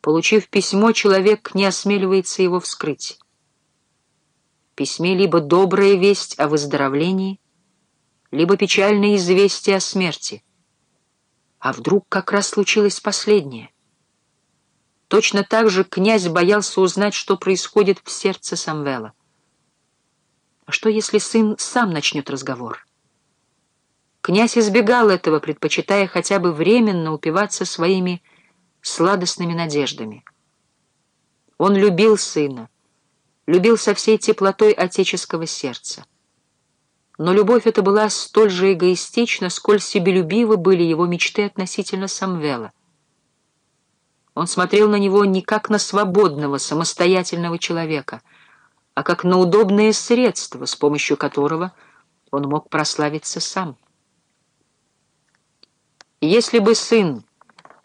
Получив письмо, человек не осмеливается его вскрыть. В письме либо добрая весть о выздоровлении, либо печальное известие о смерти. А вдруг как раз случилось последнее? Точно так же князь боялся узнать, что происходит в сердце Самвела. А что, если сын сам начнет разговор? Князь избегал этого, предпочитая хотя бы временно упиваться своими сладостными надеждами. Он любил сына, любил со всей теплотой отеческого сердца. Но любовь эта была столь же эгоистична, сколь себелюбивы были его мечты относительно Самвела. Он смотрел на него не как на свободного, самостоятельного человека, а как на удобное средство, с помощью которого он мог прославиться сам. Если бы сын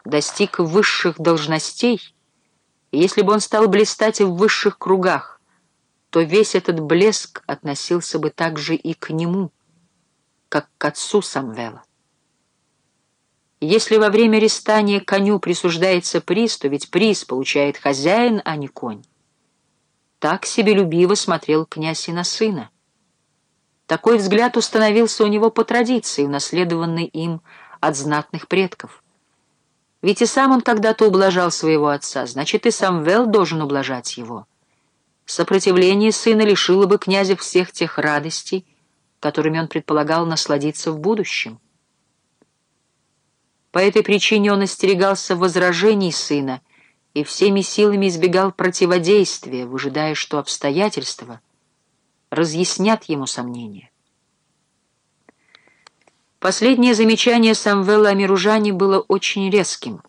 достиг высших должностей, и если бы он стал блистать в высших кругах, то весь этот блеск относился бы также и к нему, как к отцу Самвела. Если во время рестания коню присуждается приз, то ведь приз получает хозяин, а не конь. Так себелюбиво смотрел князь и на сына. Такой взгляд установился у него по традиции, унаследованной им от знатных предков. Ведь и сам он когда-то ублажал своего отца, значит, и Самвел должен ублажать его. Сопротивление сына лишило бы князя всех тех радостей, которыми он предполагал насладиться в будущем. По этой причине он остерегался возражений сына и всеми силами избегал противодействия, выжидая, что обстоятельства разъяснят ему сомнения. Последнее замечание Самвела о Миружане было очень резким,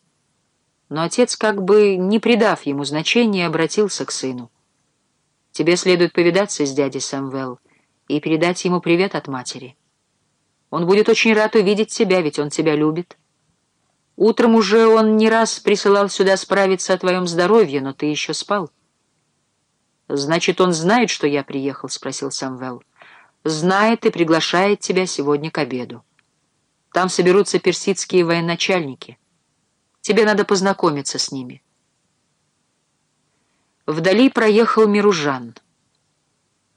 но отец, как бы не придав ему значения, обратился к сыну. «Тебе следует повидаться с дядей Самвел и передать ему привет от матери. Он будет очень рад увидеть тебя, ведь он тебя любит. Утром уже он не раз присылал сюда справиться о твоем здоровье, но ты еще спал». «Значит, он знает, что я приехал?» — спросил Самвел. «Знает и приглашает тебя сегодня к обеду». Там соберутся персидские военачальники. Тебе надо познакомиться с ними. Вдали проехал Миружан.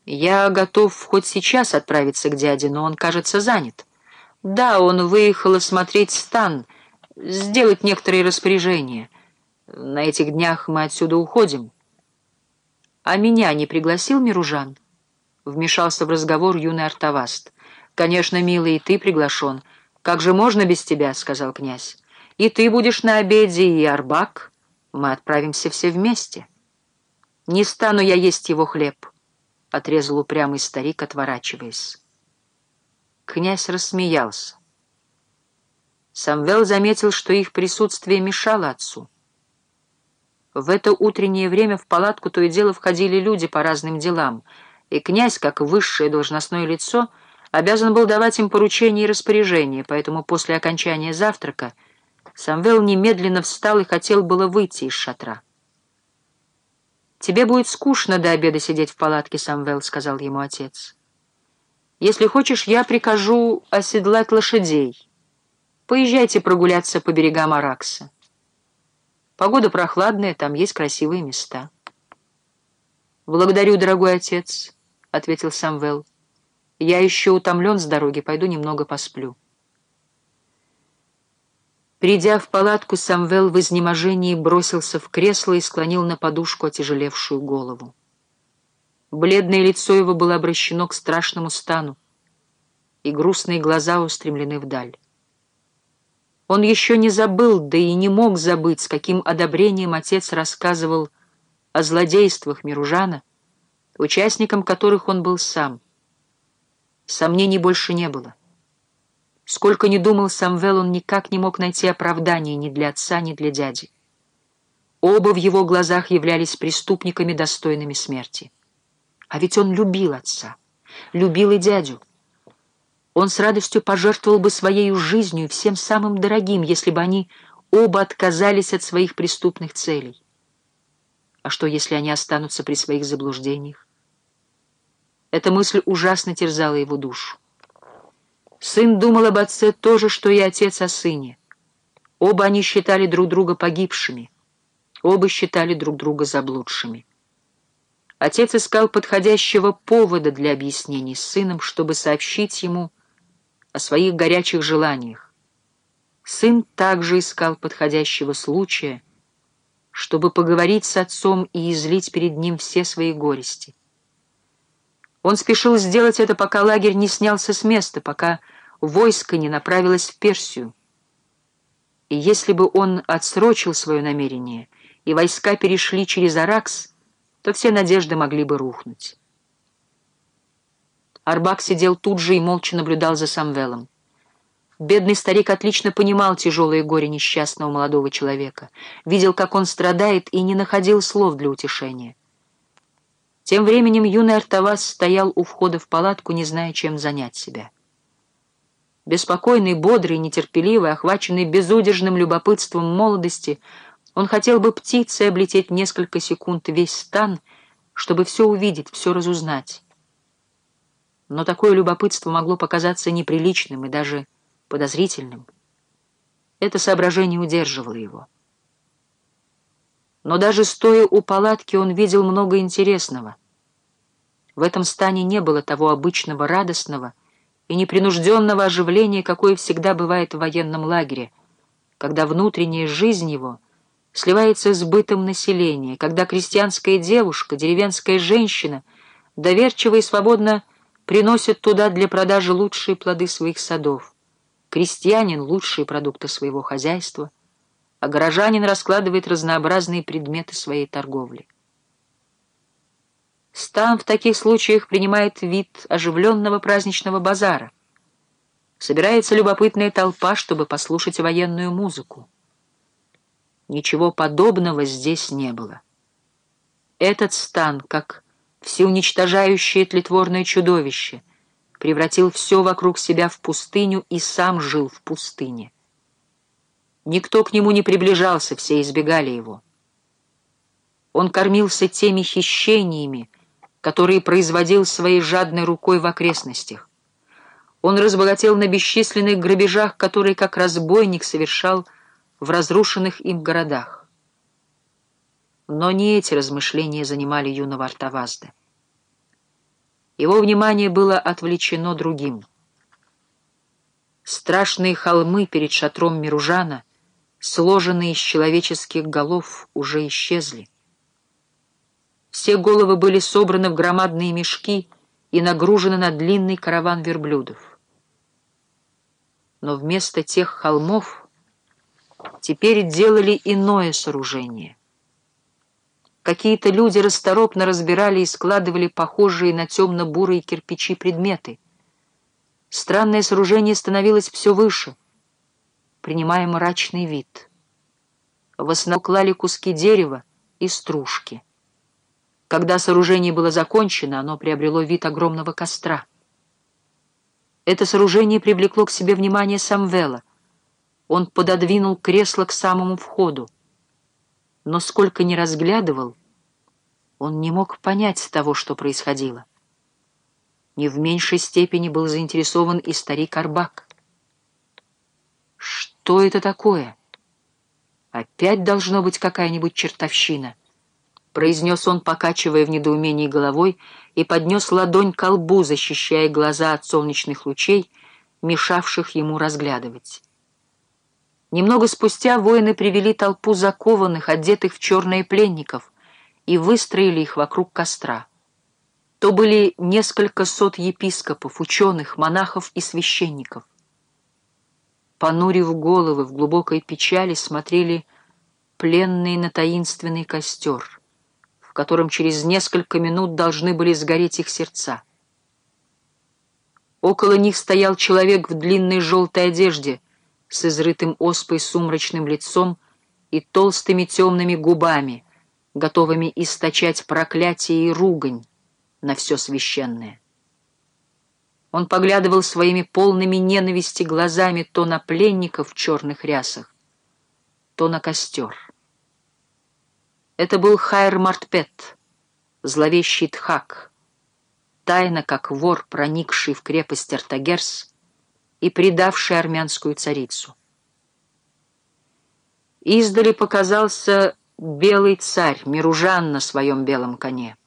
Я готов хоть сейчас отправиться к дяде, но он, кажется, занят. Да, он выехал осмотреть стан, сделать некоторые распоряжения. На этих днях мы отсюда уходим. А меня не пригласил Миружан? Вмешался в разговор юный артоваст. Конечно, милый, и ты приглашен — «Как же можно без тебя?» — сказал князь. «И ты будешь на обеде, и Арбак. Мы отправимся все вместе». «Не стану я есть его хлеб», — отрезал упрямый старик, отворачиваясь. Князь рассмеялся. Самвел заметил, что их присутствие мешало отцу. В это утреннее время в палатку то и дело входили люди по разным делам, и князь, как высшее должностное лицо, — обязан был давать им поручения и распоряжения, поэтому после окончания завтрака Самвел немедленно встал и хотел было выйти из шатра. «Тебе будет скучно до обеда сидеть в палатке, Самвел», — сказал ему отец. «Если хочешь, я прикажу оседлать лошадей. Поезжайте прогуляться по берегам Аракса. Погода прохладная, там есть красивые места». «Благодарю, дорогой отец», — ответил Самвел. Я еще утомлен с дороги, пойду немного посплю. Придя в палатку, Самвел в изнеможении бросился в кресло и склонил на подушку отяжелевшую голову. Бледное лицо его было обращено к страшному стану, и грустные глаза устремлены вдаль. Он еще не забыл, да и не мог забыть, с каким одобрением отец рассказывал о злодействах Миружана, участником которых он был сам — Сомнений больше не было. Сколько ни думал Самвел, он никак не мог найти оправдания ни для отца, ни для дяди. Оба в его глазах являлись преступниками, достойными смерти. А ведь он любил отца, любил и дядю. Он с радостью пожертвовал бы своей жизнью и всем самым дорогим, если бы они оба отказались от своих преступных целей. А что, если они останутся при своих заблуждениях? Эта мысль ужасно терзала его душу. Сын думал об отце то же, что и отец о сыне. Оба они считали друг друга погибшими. Оба считали друг друга заблудшими. Отец искал подходящего повода для объяснений с сыном, чтобы сообщить ему о своих горячих желаниях. Сын также искал подходящего случая, чтобы поговорить с отцом и излить перед ним все свои горести. Он спешил сделать это, пока лагерь не снялся с места, пока войско не направилось в Персию. И если бы он отсрочил свое намерение, и войска перешли через Аракс, то все надежды могли бы рухнуть. Арбак сидел тут же и молча наблюдал за Самвелом. Бедный старик отлично понимал тяжелое горе несчастного молодого человека, видел, как он страдает, и не находил слов для утешения. Тем временем юный Артавас стоял у входа в палатку, не зная, чем занять себя. Беспокойный, бодрый, нетерпеливый, охваченный безудержным любопытством молодости, он хотел бы птицей облететь несколько секунд весь стан, чтобы все увидеть, все разузнать. Но такое любопытство могло показаться неприличным и даже подозрительным. Это соображение удерживало его. Но даже стоя у палатки он видел много интересного. В этом стане не было того обычного радостного и непринужденного оживления, какое всегда бывает в военном лагере, когда внутренняя жизнь его сливается с бытом населения, когда крестьянская девушка, деревенская женщина доверчиво и свободно приносит туда для продажи лучшие плоды своих садов, крестьянин — лучшие продукты своего хозяйства — а горожанин раскладывает разнообразные предметы своей торговли. Стан в таких случаях принимает вид оживленного праздничного базара. Собирается любопытная толпа, чтобы послушать военную музыку. Ничего подобного здесь не было. Этот стан, как всеуничтожающее тлетворное чудовище, превратил все вокруг себя в пустыню и сам жил в пустыне. Никто к нему не приближался, все избегали его. Он кормился теми хищениями, которые производил своей жадной рукой в окрестностях. Он разбогател на бесчисленных грабежах, которые как разбойник совершал в разрушенных им городах. Но не эти размышления занимали юного Артавазда. Его внимание было отвлечено другим. Страшные холмы перед шатром Миружана — сложенные из человеческих голов, уже исчезли. Все головы были собраны в громадные мешки и нагружены на длинный караван верблюдов. Но вместо тех холмов теперь делали иное сооружение. Какие-то люди расторопно разбирали и складывали похожие на темно-бурые кирпичи предметы. Странное сооружение становилось все выше — принимая мрачный вид. В основном клали куски дерева и стружки. Когда сооружение было закончено, оно приобрело вид огромного костра. Это сооружение привлекло к себе внимание Самвела. Он пододвинул кресло к самому входу. Но сколько ни разглядывал, он не мог понять того, что происходило. Не в меньшей степени был заинтересован и старик Арбак. Что это такое? Опять должно быть какая-нибудь чертовщина, произнес он, покачивая в недоумении головой, и поднес ладонь к лбу, защищая глаза от солнечных лучей, мешавших ему разглядывать. Немного спустя воины привели толпу закованных, одетых в черные пленников, и выстроили их вокруг костра. То были несколько сот епископов, ученых, монахов и священников понурив головы в глубокой печали, смотрели пленные на таинственный костер, в котором через несколько минут должны были сгореть их сердца. Около них стоял человек в длинной желтой одежде с изрытым оспой сумрачным лицом и толстыми темными губами, готовыми источать проклятие и ругань на все священное. Он поглядывал своими полными ненависти глазами то на пленников в черных рясах, то на костер. Это был Хайр Мартпет, зловещий Тхак, тайно как вор, проникший в крепость Артагерс и предавший армянскую царицу. Издали показался белый царь, Миружан на своем белом коне.